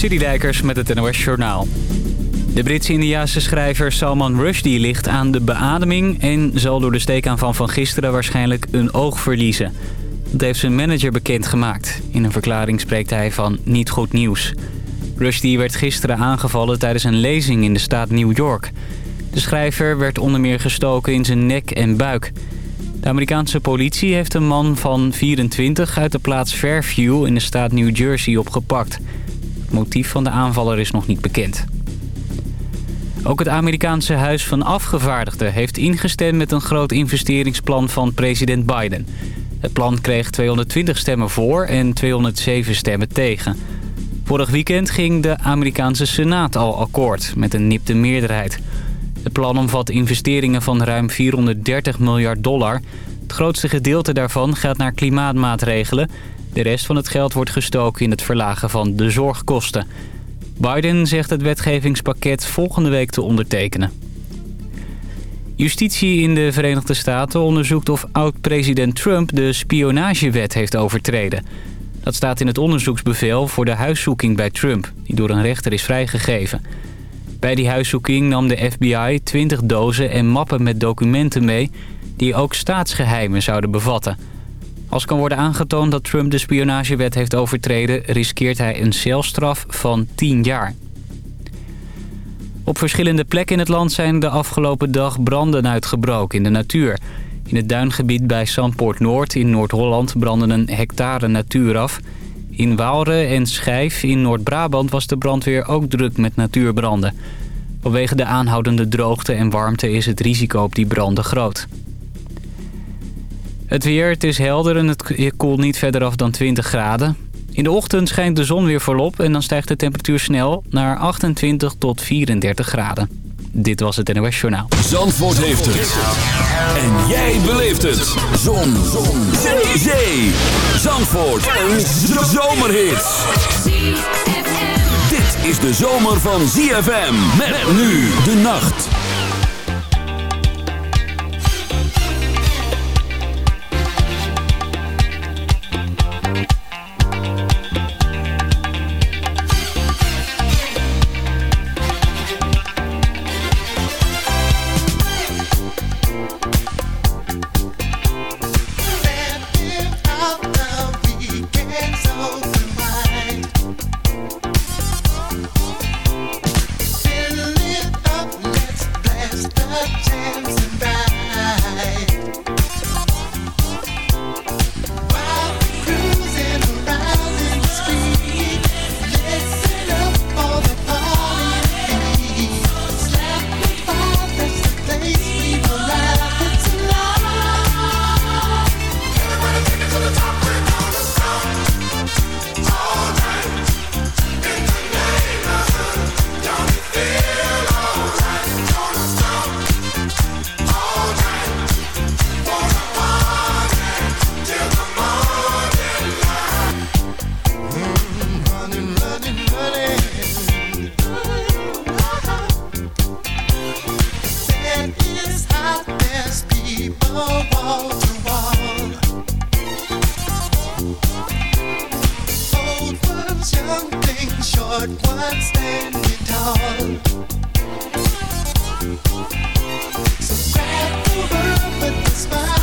Citydijkers met het NOS Journaal. De Brits-Indiaanse schrijver Salman Rushdie ligt aan de beademing... en zal door de steekaanval van gisteren waarschijnlijk een oog verliezen. Dat heeft zijn manager bekendgemaakt. In een verklaring spreekt hij van niet goed nieuws. Rushdie werd gisteren aangevallen tijdens een lezing in de staat New York. De schrijver werd onder meer gestoken in zijn nek en buik. De Amerikaanse politie heeft een man van 24 uit de plaats Fairview in de staat New Jersey opgepakt. Motief van de aanvaller is nog niet bekend. Ook het Amerikaanse Huis van Afgevaardigden heeft ingestemd met een groot investeringsplan van president Biden. Het plan kreeg 220 stemmen voor en 207 stemmen tegen. Vorig weekend ging de Amerikaanse Senaat al akkoord met een nipte meerderheid. Het plan omvat investeringen van ruim 430 miljard dollar. Het grootste gedeelte daarvan gaat naar klimaatmaatregelen. De rest van het geld wordt gestoken in het verlagen van de zorgkosten. Biden zegt het wetgevingspakket volgende week te ondertekenen. Justitie in de Verenigde Staten onderzoekt of oud-president Trump de spionagewet heeft overtreden. Dat staat in het onderzoeksbevel voor de huiszoeking bij Trump, die door een rechter is vrijgegeven. Bij die huiszoeking nam de FBI 20 dozen en mappen met documenten mee... die ook staatsgeheimen zouden bevatten. Als kan worden aangetoond dat Trump de spionagewet heeft overtreden... riskeert hij een celstraf van 10 jaar. Op verschillende plekken in het land zijn de afgelopen dag branden uitgebroken in de natuur. In het duingebied bij Sandpoort Noord in Noord-Holland brandde een hectare natuur af. In Waalre en Schijf in Noord-Brabant was de brandweer ook druk met natuurbranden. Vanwege de aanhoudende droogte en warmte is het risico op die branden groot. Het weer, het is helder en het koelt niet verder af dan 20 graden. In de ochtend schijnt de zon weer volop en dan stijgt de temperatuur snel naar 28 tot 34 graden. Dit was het NOS Journaal. Zandvoort heeft het. En jij beleeft het. Zon. zon. Zee. Zee. Zandvoort. Een zomerhit. Dit is de zomer van ZFM. Met nu de nacht. but one standing tall. So grab the world with a smile.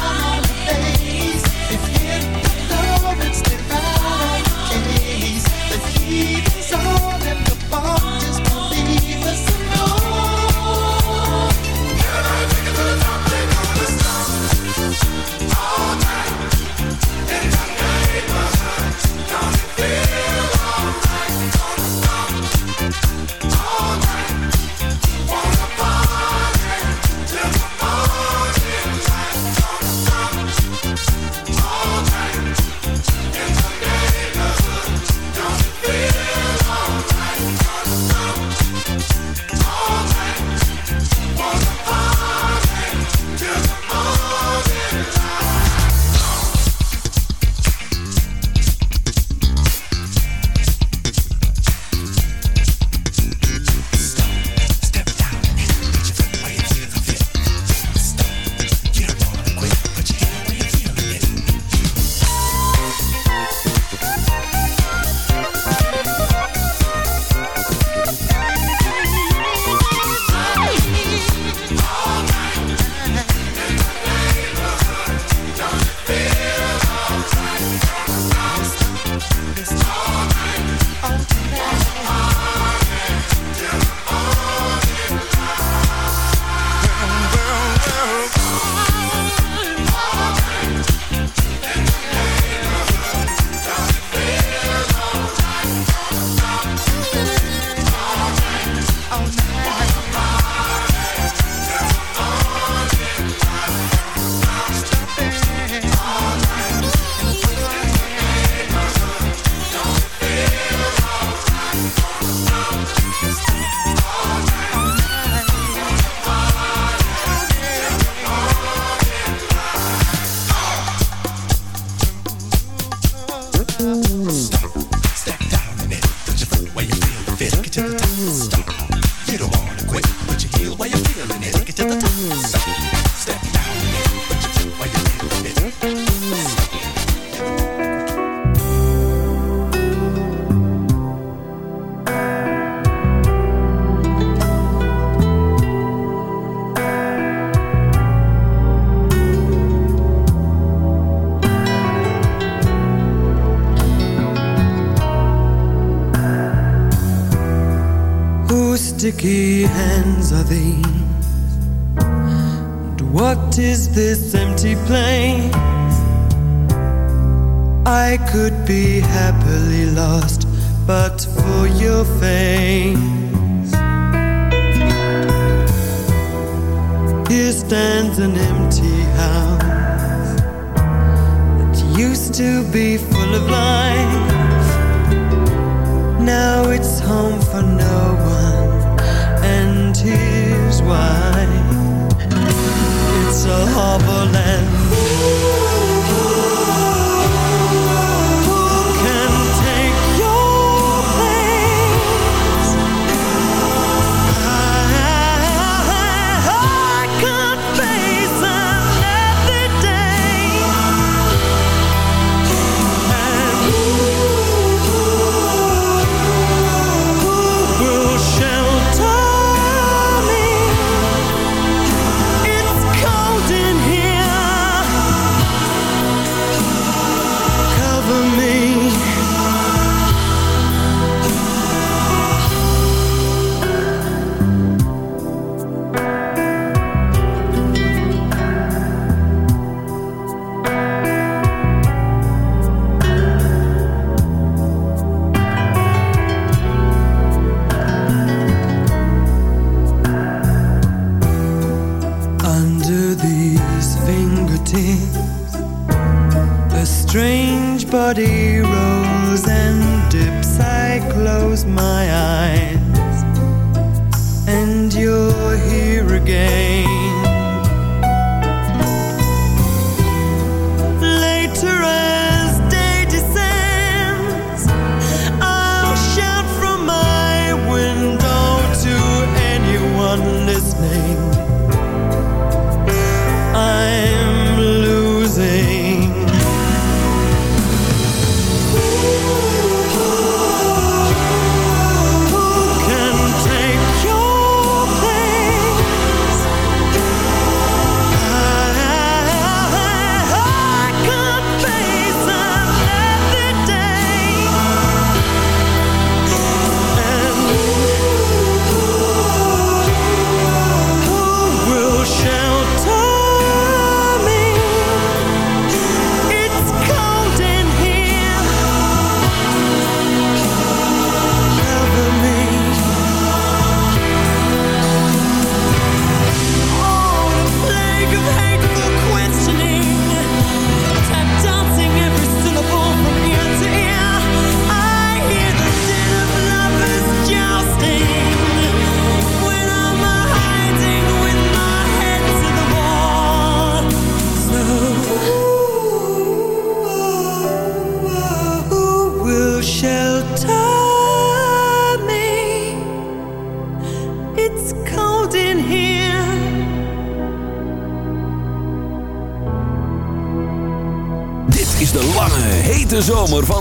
could be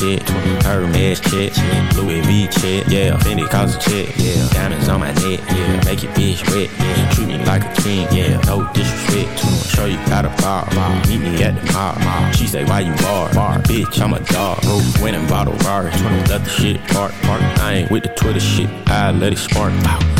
Gucci on me check, check, Louis V check, yeah, Fendi cause a check, yeah, diamonds on my neck, yeah, make your bitch wet, yeah, treat me like a king, yeah, no disrespect, show you got a bar, bar, meet me at the mall, she say why you bar, bar, bitch, I'm a dog, bought a Rari, let the shit park, park, I ain't with the Twitter shit, I let it spark, pow.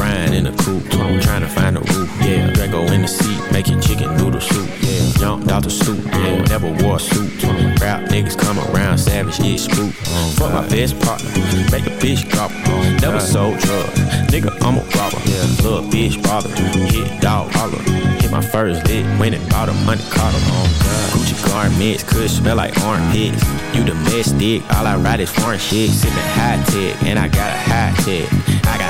Ryan in the coupe, trying to find a roof, yeah. Draco in the seat, making chicken noodle soup, yeah. Jumped out the stoop, yeah. Never wore a suit. Rap niggas come around, savage, yeah, spook. Fuck my best partner, make a bitch drop. Never sold drugs, nigga, I'm a robber. Yeah. Little bitch bother, hit dog holler. Hit my first lick, went and bought a money car. Oh, Gucci garments, could smell like armpits. You domestic, all I ride is foreign shit. Sippin' high tech, and I got a high tech. I got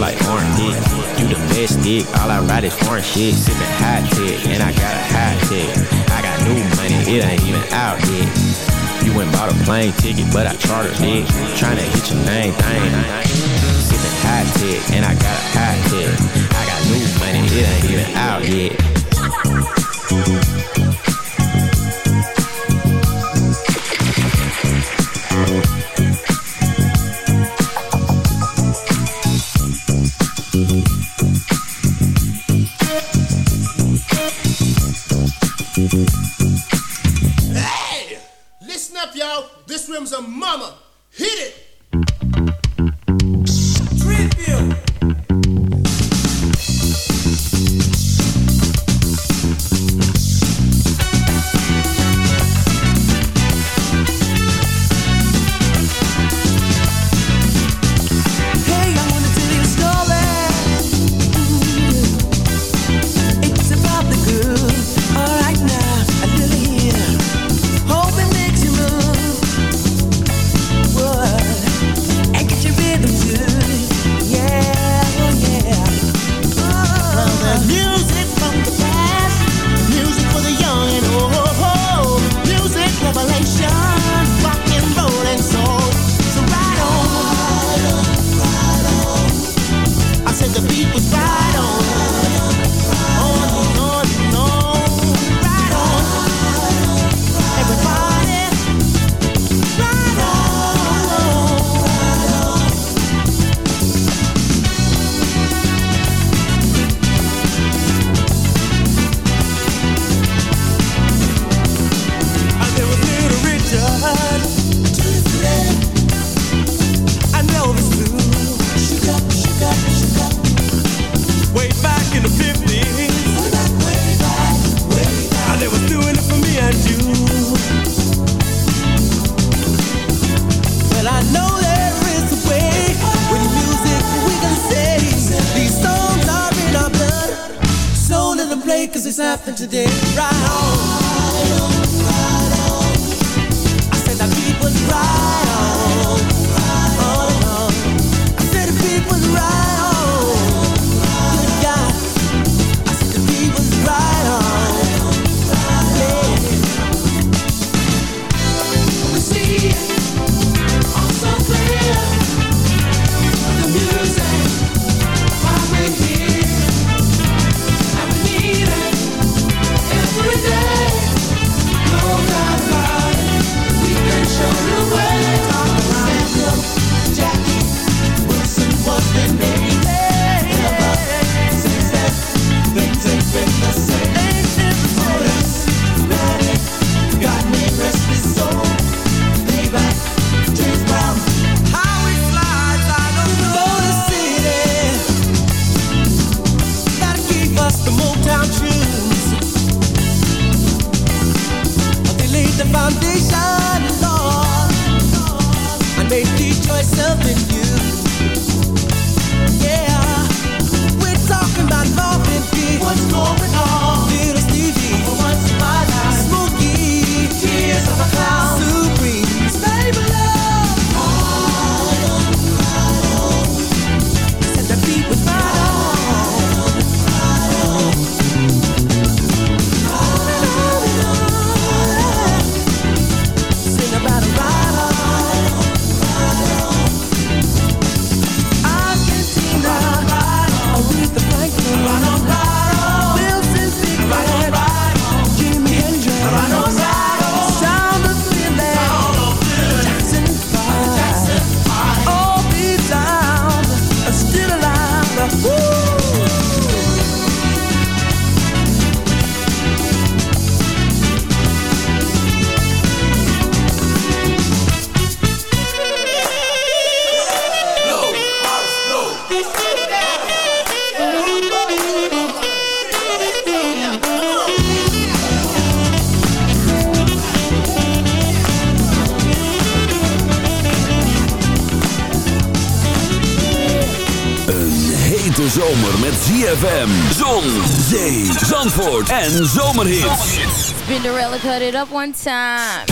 Like orange dick. You domestic, all I ride is foreign shit. Sippin' hot tech, and I got a hot tech. I got new money, it ain't even out yet. You went bought a plane ticket, but I chartered it. Tryna hit your name thing. Sippin' hot tech, and I got a hot tech. I got new money, it ain't even out yet. Zomer met ZFM. Zon, zee, zandvoort en zomerhits. Spinderella cut it up one time.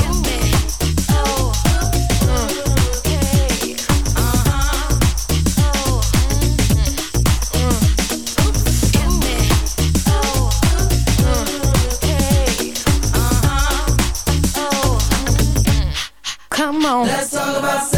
Come on. Let's talk about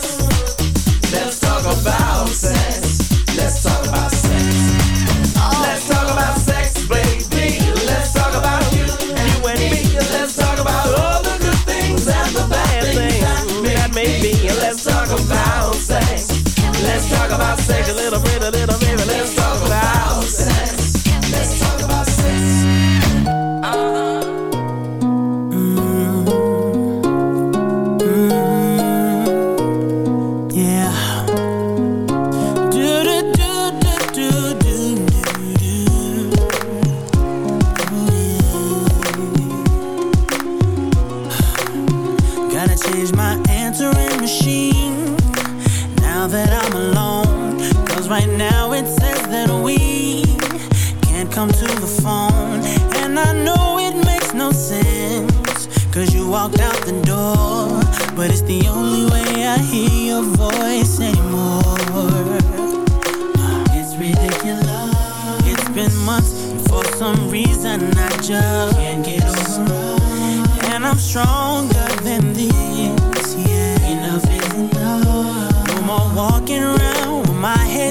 About a little bit, a little reason I just can't get over. And I'm stronger than this. Yeah. Enough is enough. No more walking around with my head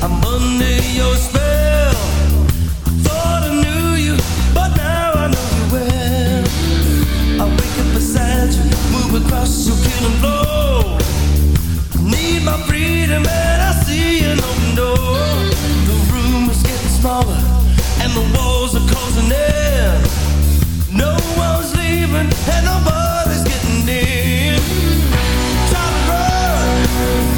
I'm under your spell. I thought I knew you, but now I know you well. I wake up beside you, move across your. I need my freedom, and I see an open door. The room is getting smaller, and the walls are closing in. No one's leaving, and nobody's getting in. Time to run.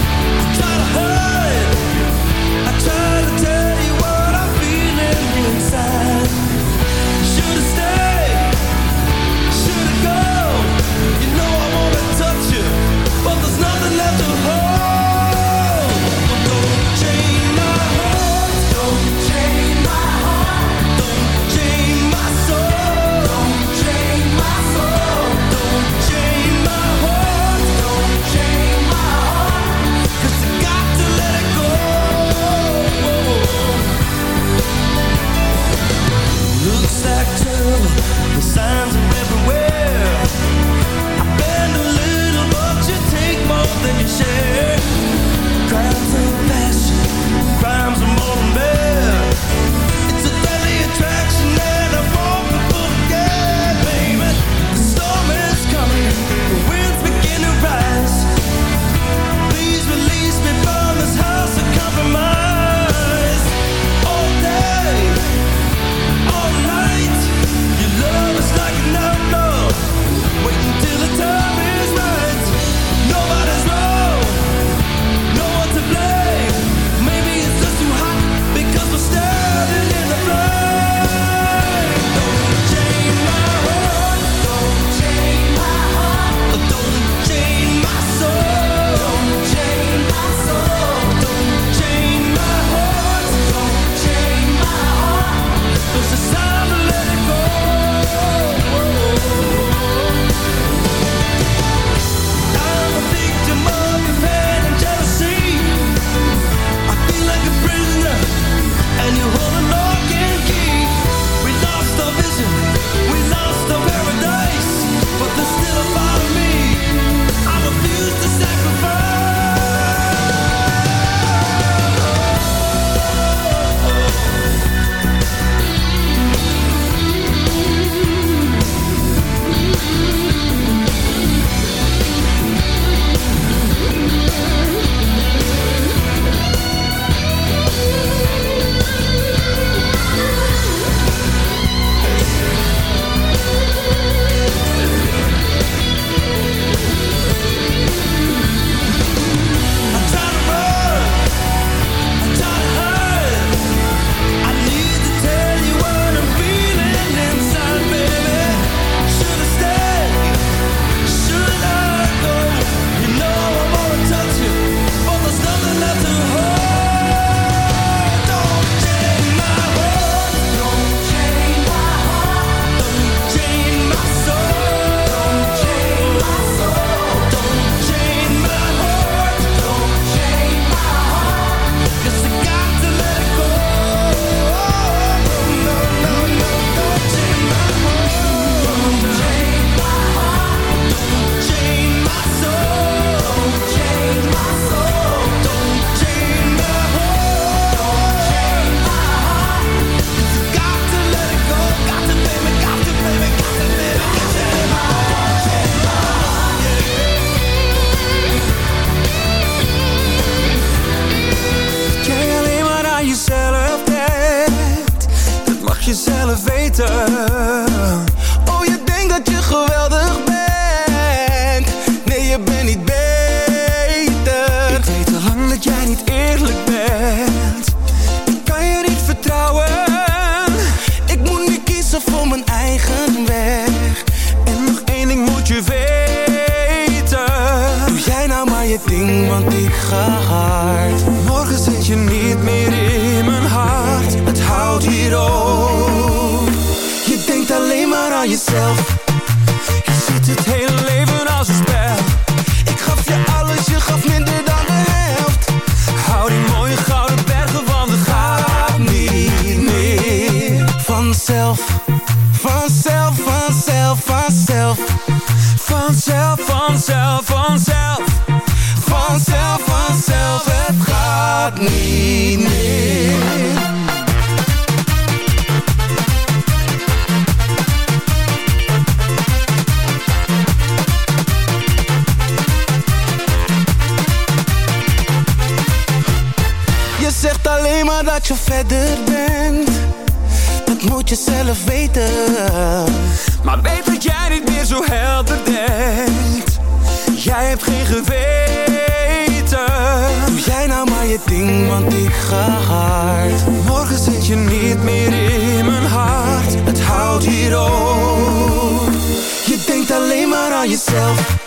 Aan jezelf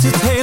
Je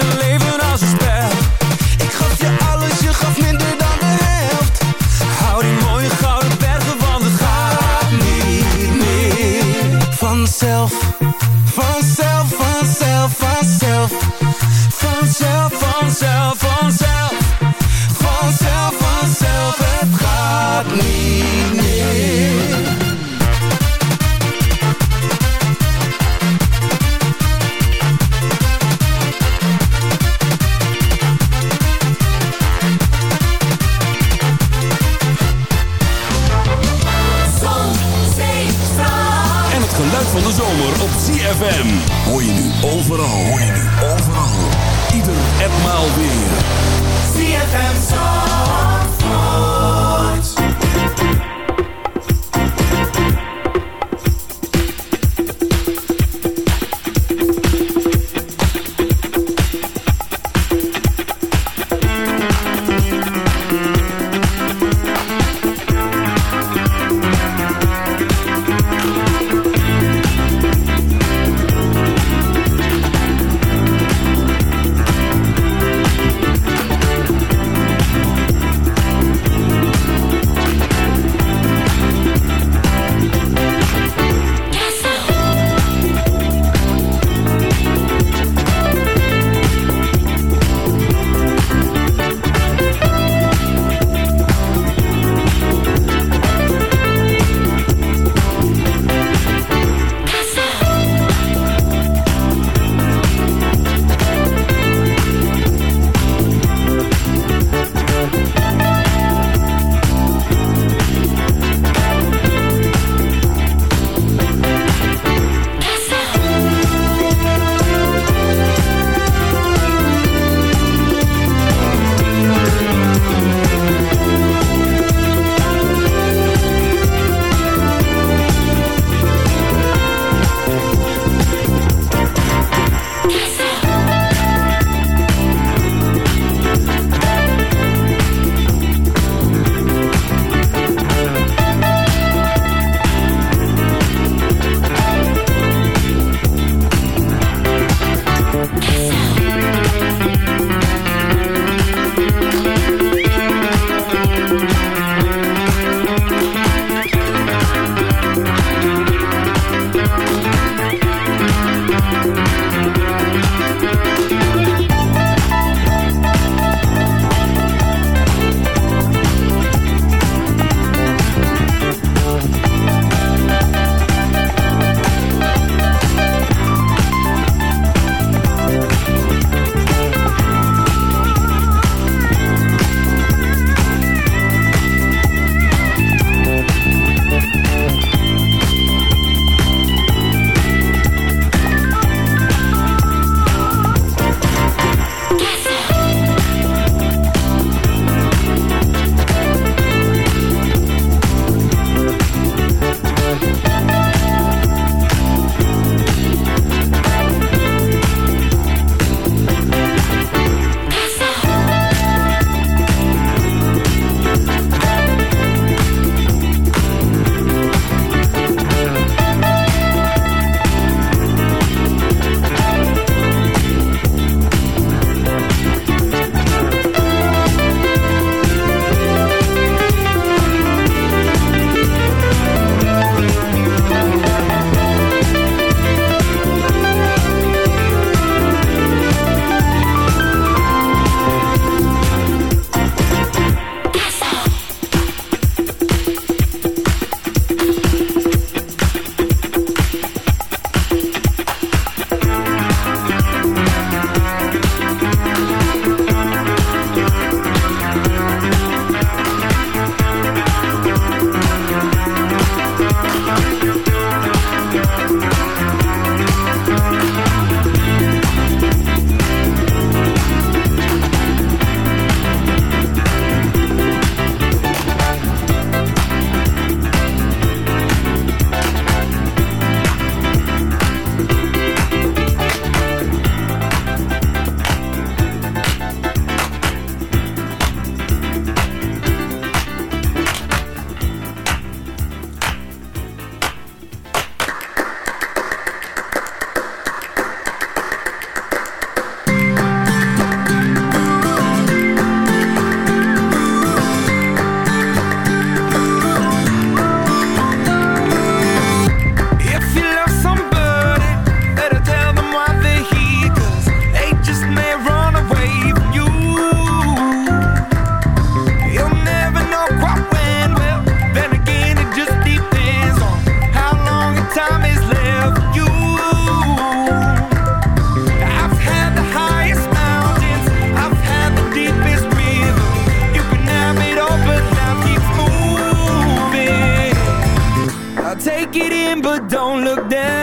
but don't look down.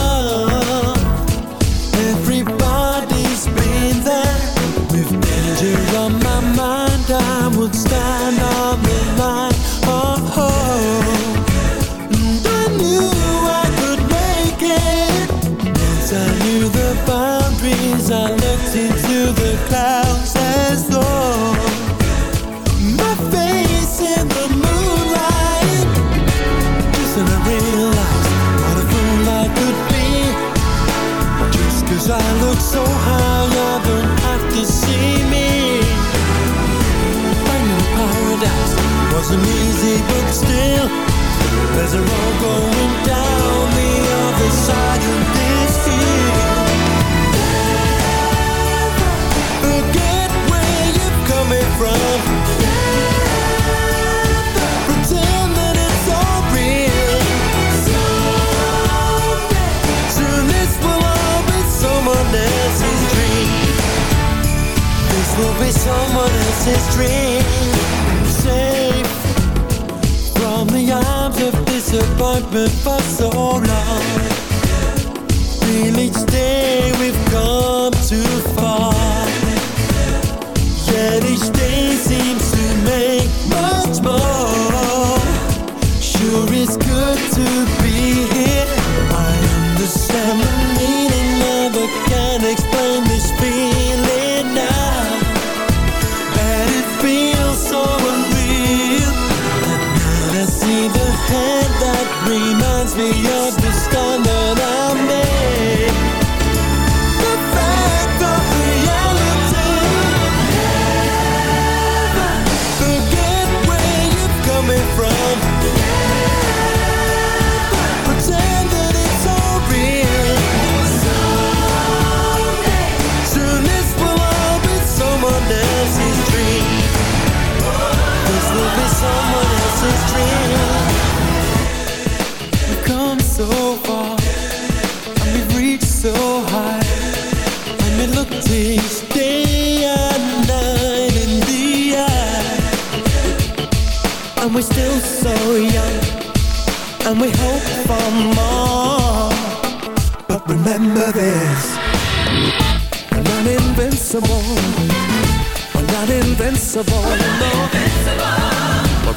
Invincible. No.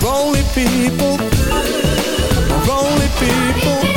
We're only people. We're only people.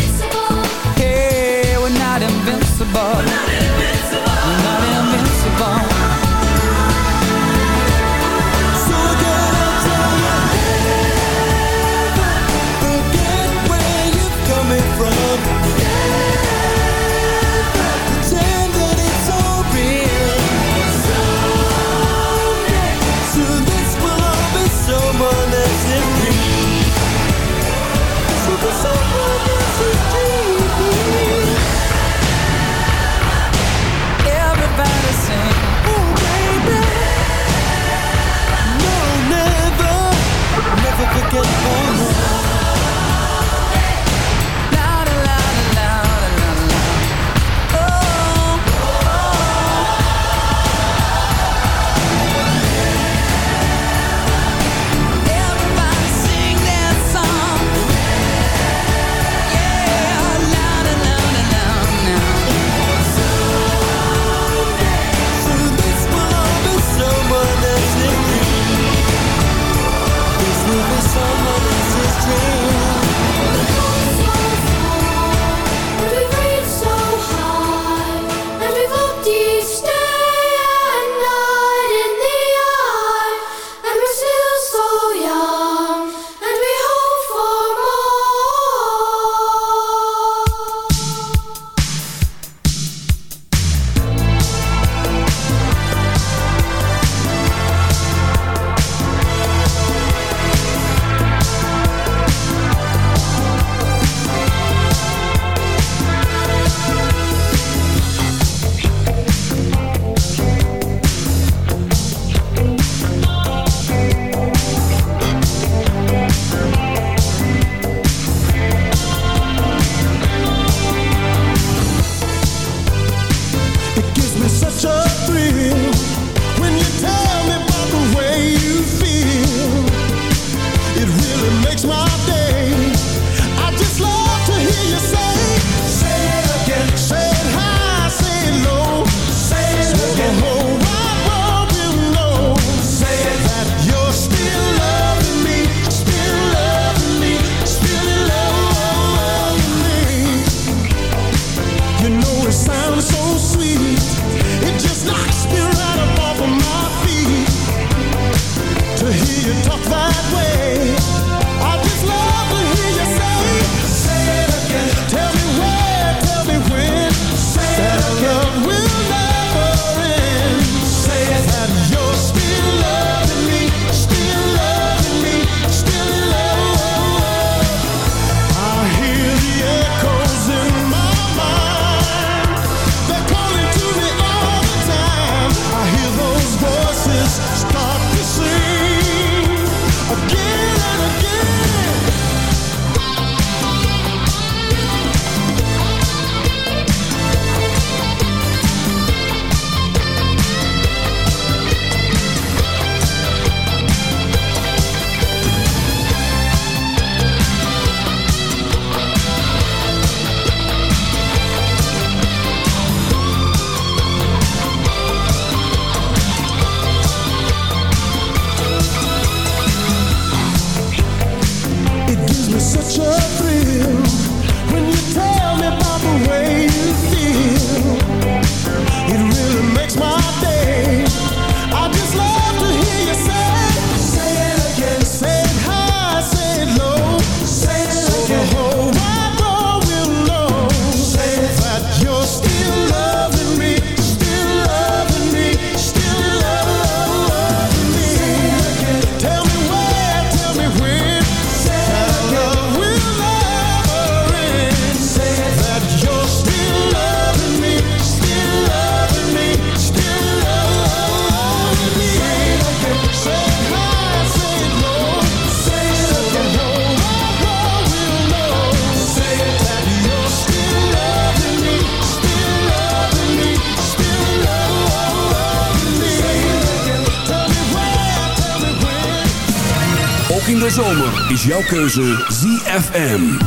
keuze ZFM.